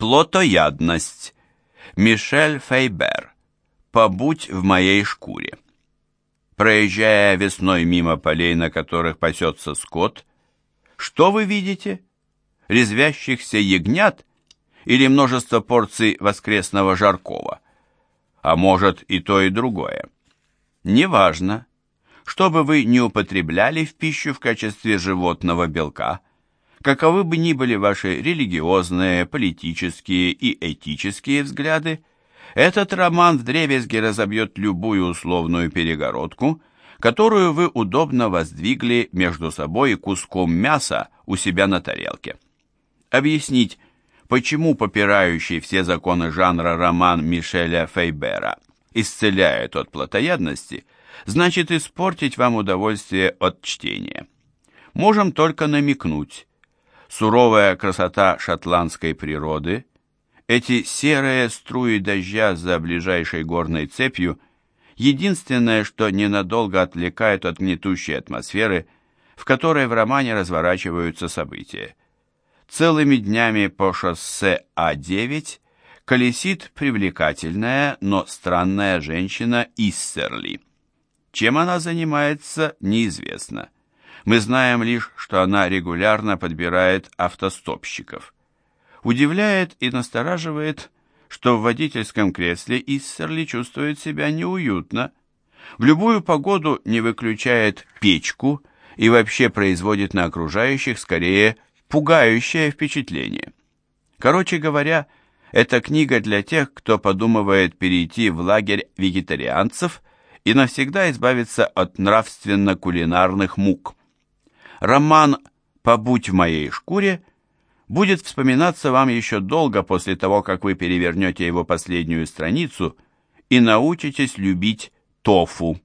Плотоядность. Мишель Фейбер. Побудь в моей шкуре. Проезжая весной мимо полей, на которых пасется скот, что вы видите? Резвящихся ягнят или множество порций воскресного жаркого? А может и то, и другое. Неважно, что бы вы не употребляли в пищу в качестве животного белка – Каковы бы ни были ваши религиозные, политические и этические взгляды, этот роман вдребезги разобьет любую условную перегородку, которую вы удобно воздвигли между собой куском мяса у себя на тарелке. Объяснить, почему попирающий все законы жанра роман Мишеля Фейбера исцеляет от плотоядности, значит испортить вам удовольствие от чтения. Можем только намекнуть, суровая красота шотландской природы, эти серые струи дождя за ближайшей горной цепью, единственное, что ненадолго отвлекает от гнетущей атмосферы, в которой в романе разворачиваются события. Целыми днями по шоссе А9 колесит привлекательная, но странная женщина Иссерли. Чем она занимается, неизвестно мы знаем лишь, что она регулярно подбирает автостопщиков. Удивляет и настораживает, что в водительском кресле Иссерли чувствует себя неуютно, в любую погоду не выключает печку и вообще производит на окружающих скорее пугающее впечатление. Короче говоря, это книга для тех, кто подумывает перейти в лагерь вегетарианцев и навсегда избавиться от нравственно-кулинарных мук роман «Побудь в моей шкуре» будет вспоминаться вам еще долго после того, как вы перевернете его последнюю страницу и научитесь любить тофу.